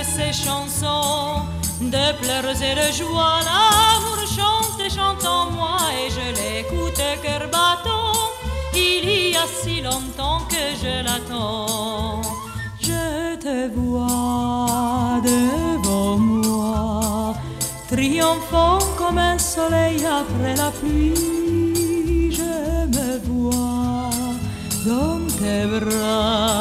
toutes ces chansons de pleurs et de joie. L'amour chante et chante en moi et je l'écoute cœur battant. Il y a si longtemps que je l'attends. Je te vois devant moi, triomphant comme un soleil après la pluie. Je me vois dans tes bras,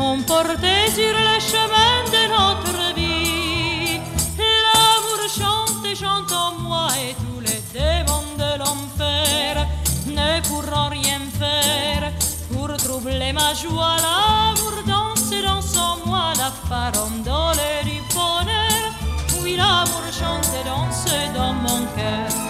emporté sur le chemin de notre vie. L'amour chante chante en moi et tous les démons de l'enfer ne pourront rien faire pour troubler ma joie. L'amour danse, danse en moi la farandole du bonheur. Oui, l'amour chante danse dans mon cœur.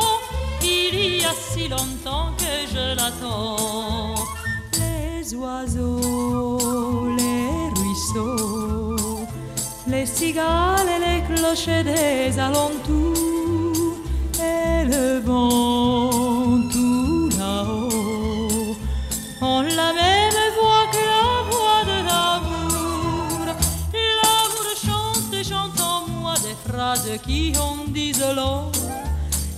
Si longtemps que je l'attends. Les oiseaux, les ruisseaux, les cigales et les clochers des alentours, et le vent tout là-haut, ont la même voix que la voix de l'amour. L'amour chante et chante en moi des phrases qui en disent long,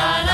la la.